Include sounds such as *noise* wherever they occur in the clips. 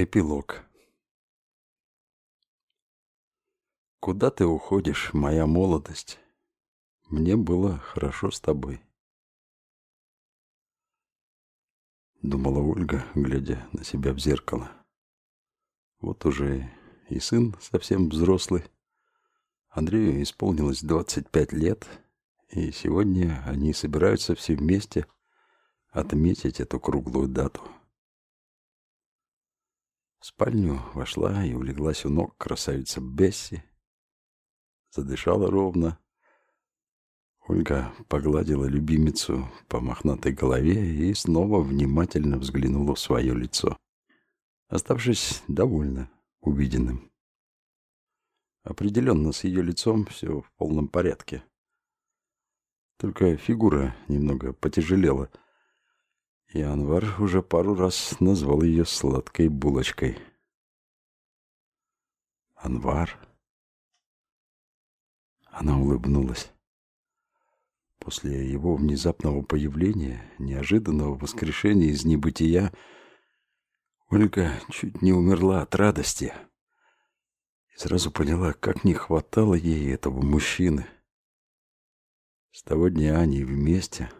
Эпилог Куда ты уходишь, моя молодость? Мне было хорошо с тобой. Думала Ольга, глядя на себя в зеркало. Вот уже и сын совсем взрослый. Андрею исполнилось 25 лет, и сегодня они собираются все вместе отметить эту круглую дату. В спальню вошла и улеглась у ног красавица Бесси. Задышала ровно. Ольга погладила любимицу по мохнатой голове и снова внимательно взглянула в свое лицо, оставшись довольна увиденным. Определенно, с ее лицом все в полном порядке. Только фигура немного потяжелела — и Анвар уже пару раз назвал ее сладкой булочкой. Анвар. Она улыбнулась. После его внезапного появления, неожиданного воскрешения из небытия, Ольга чуть не умерла от радости. И сразу поняла, как не хватало ей этого мужчины. С того дня они вместе —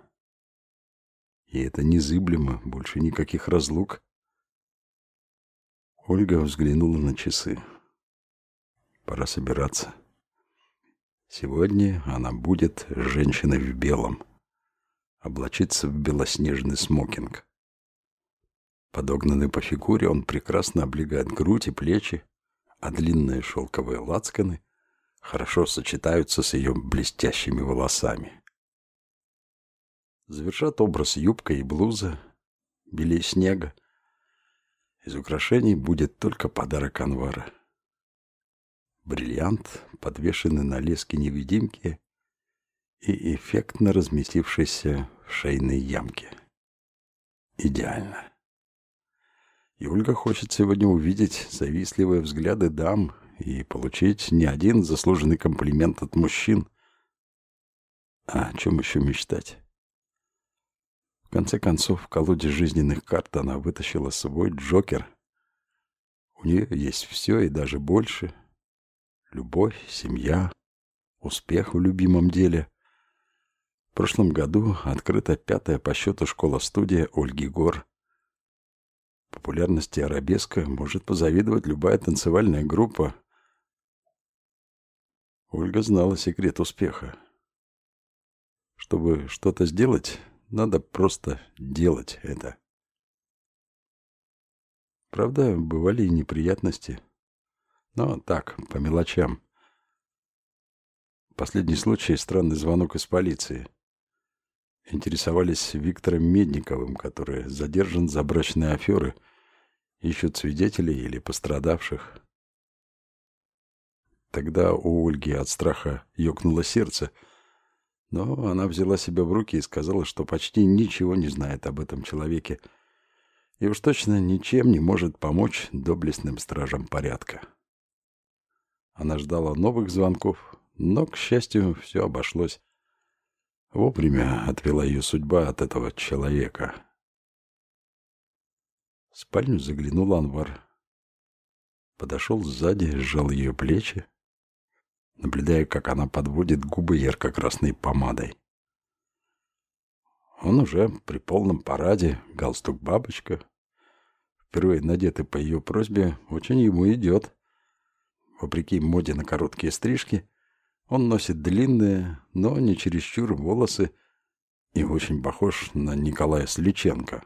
и это незыблемо, больше никаких разлук. Ольга взглянула на часы. Пора собираться. Сегодня она будет женщиной в белом. Облачиться в белоснежный смокинг. Подогнанный по фигуре, он прекрасно облегает грудь и плечи, а длинные шелковые лацканы хорошо сочетаются с ее блестящими волосами. Завершат образ юбка и блуза, белее снега. Из украшений будет только подарок Анвара. Бриллиант, подвешенный на леске невидимки и эффектно разместившийся в шейной ямке. Идеально. И Ольга хочет сегодня увидеть завистливые взгляды дам и получить не один заслуженный комплимент от мужчин. А о чем еще мечтать? В конце концов, в колоде жизненных карт она вытащила свой Джокер. У нее есть все и даже больше. Любовь, семья, успех в любимом деле. В прошлом году открыта пятая по счету школа-студия Ольги Гор. Популярности арабеска может позавидовать любая танцевальная группа. Ольга знала секрет успеха. Чтобы что-то сделать, надо просто делать это. Правда, бывали и неприятности. Но так, по мелочам. Последний случай — странный звонок из полиции. Интересовались Виктором Медниковым, который задержан за брачные аферы, ищут свидетелей или пострадавших. Тогда у Ольги от страха ёкнуло сердце — но она взяла себя в руки и сказала, что почти ничего не знает об этом человеке и уж точно ничем не может помочь доблестным стражам порядка. Она ждала новых звонков, но, к счастью, все обошлось. Вовремя отвела ее судьба от этого человека. В спальню заглянул Анвар. Подошел сзади, сжал ее плечи, наблюдая, как она подводит губы ярко-красной помадой. Он уже при полном параде, галстук-бабочка, впервые надетый по ее просьбе, очень ему идет. Вопреки моде на короткие стрижки, он носит длинные, но не чересчур волосы и очень похож на Николая Сличенко.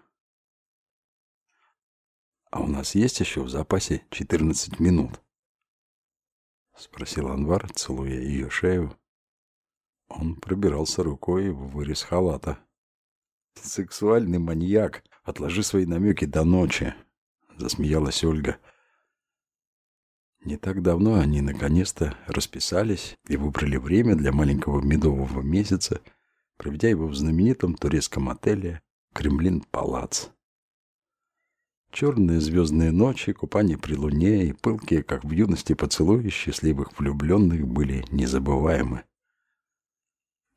А у нас есть еще в запасе 14 минут. — спросил Анвар, целуя ее шею. Он пробирался рукой в вырез халата. «Сексуальный маньяк! Отложи свои намеки до ночи!» — засмеялась Ольга. Не так давно они наконец-то расписались и выбрали время для маленького медового месяца, проведя его в знаменитом турецком отеле «Кремлин-Палац». Черные звездные ночи, купание при луне и пылкие, как в юности, поцелуи счастливых влюбленных были незабываемы.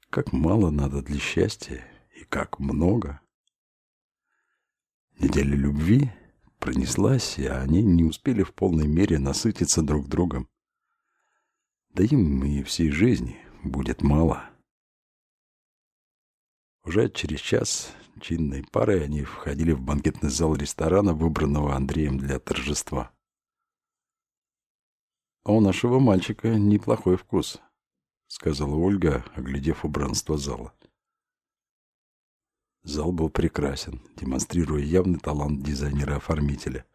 Как мало надо для счастья и как много. Неделя любви пронеслась, и они не успели в полной мере насытиться друг другом. Да им и всей жизни будет мало. Уже через час чинной парой они входили в банкетный зал ресторана, выбранного Андреем для торжества. «А у нашего мальчика неплохой вкус», — сказала Ольга, оглядев убранство зала. Зал был прекрасен, демонстрируя явный талант дизайнера-оформителя.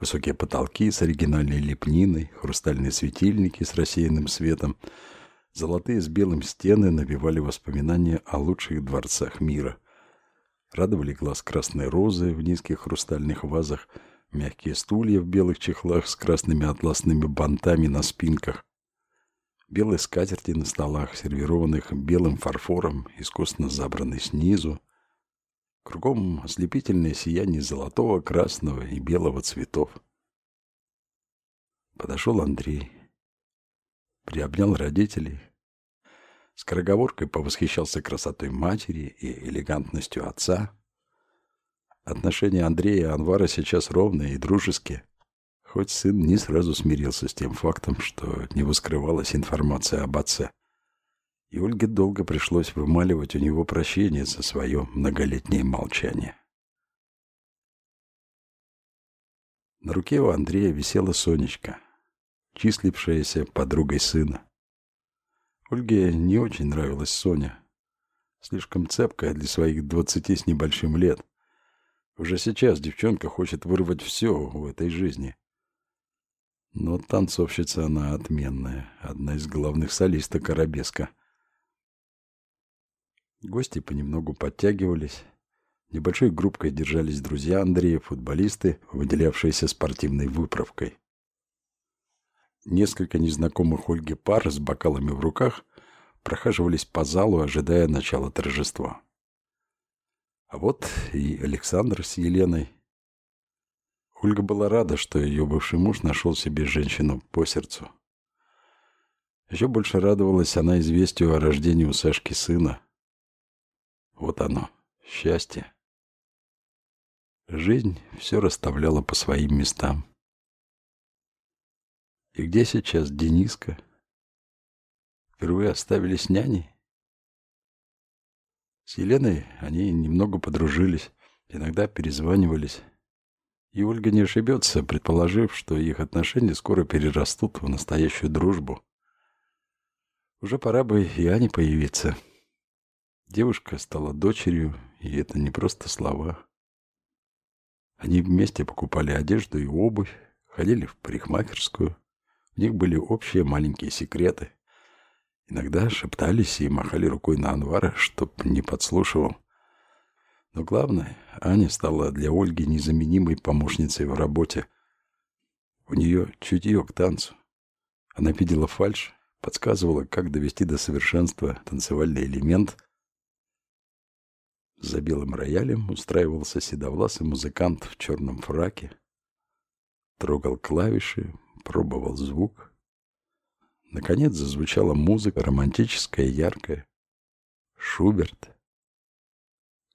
Высокие потолки с оригинальной лепниной, хрустальные светильники с рассеянным светом, золотые с белым стены навевали воспоминания о лучших дворцах мира. Радовали глаз красные розы в низких хрустальных вазах, мягкие стулья в белых чехлах с красными атласными бантами на спинках, белые скатерти на столах, сервированных белым фарфором, искусно забранный снизу, Кругом ослепительное сияние золотого, красного и белого цветов. Подошел Андрей. Приобнял родителей. Скороговоркой повосхищался красотой матери и элегантностью отца. Отношения Андрея и Анвара сейчас ровные и дружеские. Хоть сын не сразу смирился с тем фактом, что не воскрывалась информация об отце и Ольге долго пришлось вымаливать у него прощение за свое многолетнее молчание. На руке у Андрея висела Сонечка, числившаяся подругой сына. Ольге не очень нравилась Соня, слишком цепкая для своих двадцати с небольшим лет. Уже сейчас девчонка хочет вырвать все в этой жизни. Но танцовщица она отменная, одна из главных солисток арабеска — Гости понемногу подтягивались. Небольшой группкой держались друзья Андрея, футболисты, выделявшиеся спортивной выправкой. Несколько незнакомых Ольге пар с бокалами в руках прохаживались по залу, ожидая начала торжества. А вот и Александр с Еленой. Ольга была рада, что ее бывший муж нашел себе женщину по сердцу. Еще больше радовалась она известию о рождении у Сашки сына. Вот оно, счастье. Жизнь все расставляла по своим местам. И где сейчас Дениска? Впервые оставили с няней? С Еленой они немного подружились, иногда перезванивались. И Ольга не ошибется, предположив, что их отношения скоро перерастут в настоящую дружбу. Уже пора бы и Ане появиться. Девушка стала дочерью, и это не просто слова. Они вместе покупали одежду и обувь, ходили в парикмахерскую. У них были общие маленькие секреты. Иногда шептались и махали рукой на Анвара, чтоб не подслушивал. Но главное, Аня стала для Ольги незаменимой помощницей в работе. У нее чутье к танцу. Она видела фальш, подсказывала, как довести до совершенства танцевальный элемент — за белым роялем устраивался седовласый музыкант в черном фраке. Трогал клавиши, пробовал звук. Наконец зазвучала музыка, романтическая, яркая. Шуберт.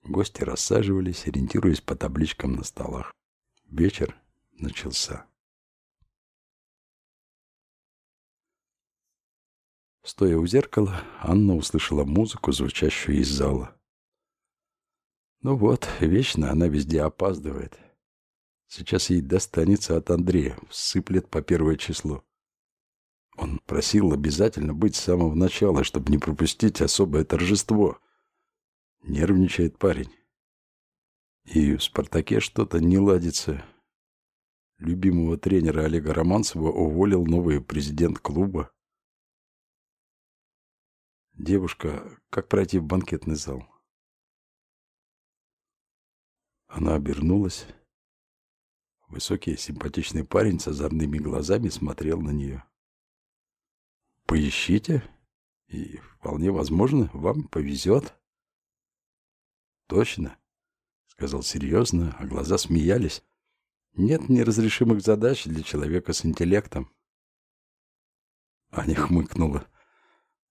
Гости рассаживались, ориентируясь по табличкам на столах. Вечер начался. Стоя у зеркала, Анна услышала музыку, звучащую из зала. Ну вот, вечно она везде опаздывает. Сейчас ей достанется от Андрея, всыплет по первое число. Он просил обязательно быть с самого начала, чтобы не пропустить особое торжество. Нервничает парень. И в «Спартаке» что-то не ладится. Любимого тренера Олега Романцева уволил новый президент клуба. Девушка, как пройти в банкетный зал? Она обернулась. Высокий, симпатичный парень с озорными глазами смотрел на нее. «Поищите, и, вполне возможно, вам повезет». «Точно», — сказал серьезно, а глаза смеялись. «Нет неразрешимых задач для человека с интеллектом». Аня хмыкнула.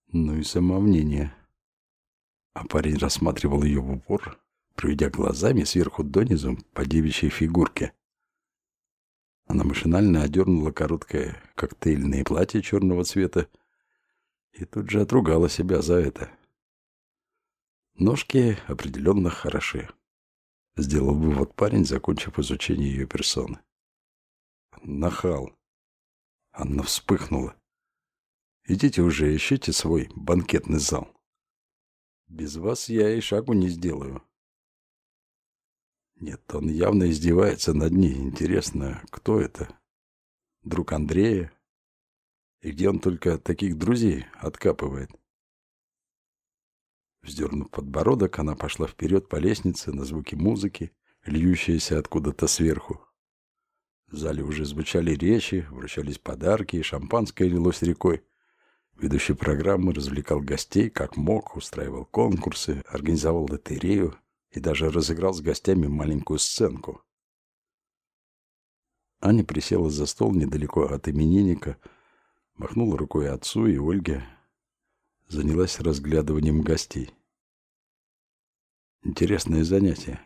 Ну и самомнение. А парень рассматривал ее в упор, проведя глазами сверху донизу по девичьей фигурке. Она машинально одернула короткое коктейльное платье черного цвета и тут же отругала себя за это. Ножки определенно хороши. Сделал вывод парень, закончив изучение ее персоны. Нахал. Анна вспыхнула. Идите уже, ищите свой банкетный зал. Без вас я и шагу не сделаю. Нет, он явно издевается над ней. Интересно, кто это? Друг Андрея? И где он только таких друзей откапывает? Вздернув подбородок, она пошла вперед по лестнице на звуки музыки, льющиеся откуда-то сверху. В зале уже звучали речи, вручались подарки, и шампанское лилось рекой. Ведущий программы развлекал гостей как мог, устраивал конкурсы, организовал лотерею, и даже разыграл с гостями маленькую сценку. Аня присела за стол недалеко от именинника, махнула рукой отцу и Ольге, занялась разглядыванием гостей. Интересное занятие.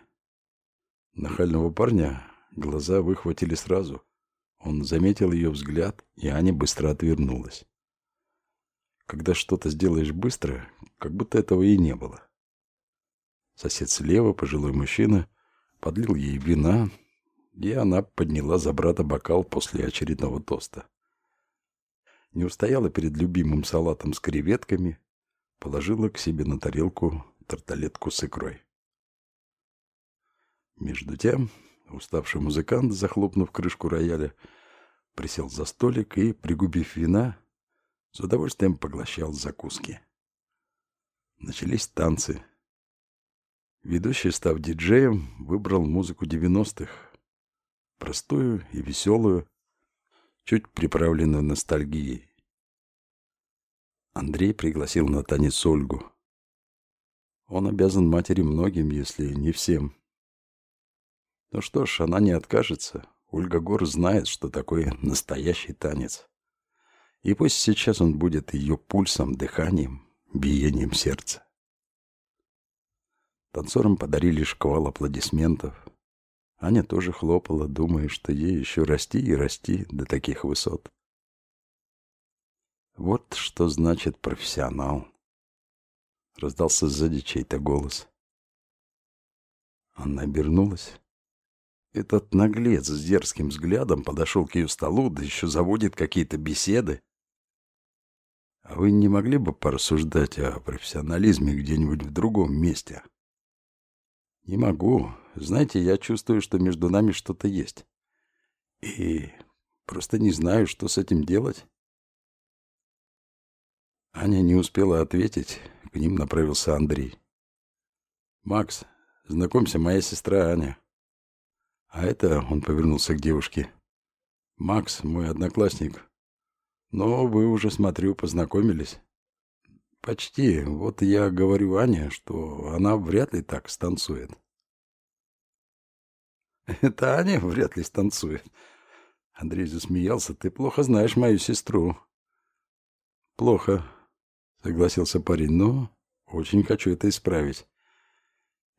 Нахального парня глаза выхватили сразу. Он заметил ее взгляд, и Аня быстро отвернулась. Когда что-то сделаешь быстро, как будто этого и не было. Сосед слева, пожилой мужчина, подлил ей вина, и она подняла за брата бокал после очередного тоста. Не устояла перед любимым салатом с креветками, положила к себе на тарелку тарталетку с икрой. Между тем, уставший музыкант, захлопнув крышку рояля, присел за столик и, пригубив вина, с удовольствием поглощал закуски. Начались танцы, Ведущий, став диджеем, выбрал музыку 90-х. Простую и веселую, чуть приправленную ностальгией. Андрей пригласил на танец Ольгу. Он обязан матери многим, если не всем. Ну что ж, она не откажется. Ольга Гор знает, что такое настоящий танец. И пусть сейчас он будет ее пульсом, дыханием, биением сердца. Танцорам подарили шквал аплодисментов. Аня тоже хлопала, думая, что ей еще расти и расти до таких высот. Вот что значит профессионал. Раздался сзади чей-то голос. Она обернулась. Этот наглец с дерзким взглядом подошел к ее столу, да еще заводит какие-то беседы. А вы не могли бы порассуждать о профессионализме где-нибудь в другом месте? Не могу. Знаете, я чувствую, что между нами что-то есть. И просто не знаю, что с этим делать. Аня не успела ответить. К ним направился Андрей. «Макс, знакомься, моя сестра Аня». А это, он повернулся к девушке. «Макс, мой одноклассник. Но вы уже, смотрю, познакомились». Почти. Вот я говорю Ане, что она вряд ли так станцует. *laughs* Это Аня вряд ли станцует. Андрей засмеялся. Ты плохо знаешь мою сестру. Плохо, согласился парень, но очень хочу это исправить.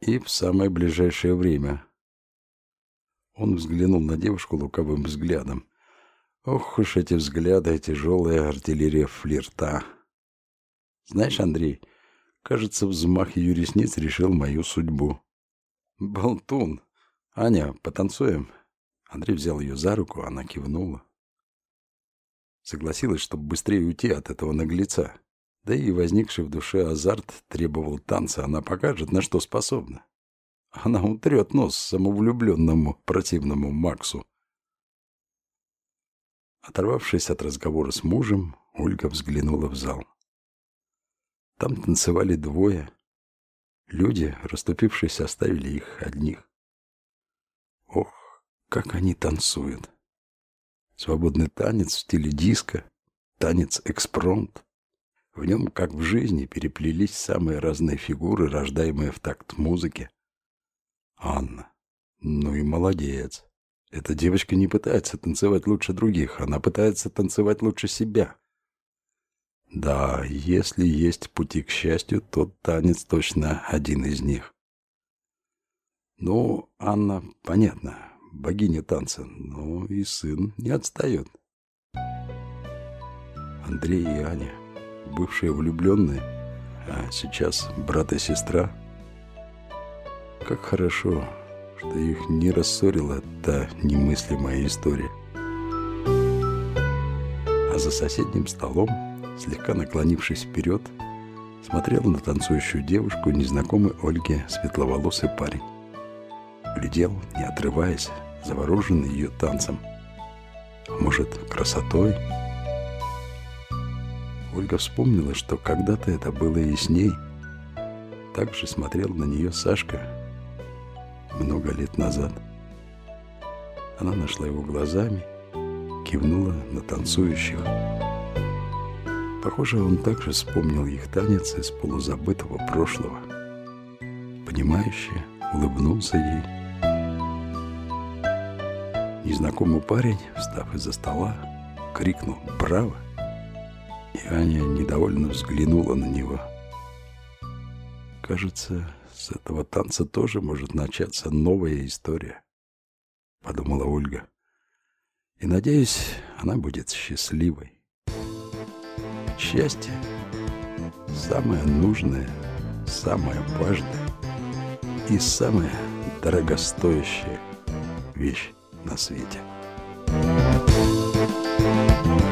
И в самое ближайшее время. Он взглянул на девушку луковым взглядом. Ох уж эти взгляды, тяжелая артиллерия флирта. Знаешь, Андрей, кажется, взмах ее ресниц решил мою судьбу. Болтун. Аня, потанцуем? Андрей взял ее за руку, она кивнула. Согласилась, чтобы быстрее уйти от этого наглеца. Да и возникший в душе азарт требовал танца. Она покажет, на что способна. Она утрет нос самовлюбленному противному Максу. Оторвавшись от разговора с мужем, Ольга взглянула в зал. Там танцевали двое. Люди, расступившись, оставили их одних. Ох, как они танцуют. Свободный танец в стиле диско, танец экспромт. В нем, как в жизни, переплелись самые разные фигуры, рождаемые в такт музыки. Анна. Ну и молодец. Эта девочка не пытается танцевать лучше других, она пытается танцевать лучше себя. Да, если есть пути к счастью, то танец точно один из них. Ну, Анна, понятно, богиня танца, но и сын не отстает. Андрей и Аня, бывшие влюбленные, а сейчас брат и сестра. Как хорошо, что их не рассорила та немыслимая история. А за соседним столом, слегка наклонившись вперед, смотрел на танцующую девушку незнакомый Ольге светловолосый парень. Глядел, не отрываясь, завороженный ее танцем. Может, красотой? Ольга вспомнила, что когда-то это было и с ней. Так же смотрел на нее Сашка много лет назад. Она нашла его глазами, кивнула на танцующих. Похоже, он также вспомнил их танец из полузабытого прошлого. Понимающе улыбнулся ей. Незнакомый парень, встав из-за стола, крикнул «Браво!» И Аня недовольно взглянула на него. Кажется, с этого танца тоже может начаться новая история, подумала Ольга. И надеюсь, она будет счастливой. Счастье – самое нужное, самое важное и самая дорогостоящая вещь на свете. Thank you.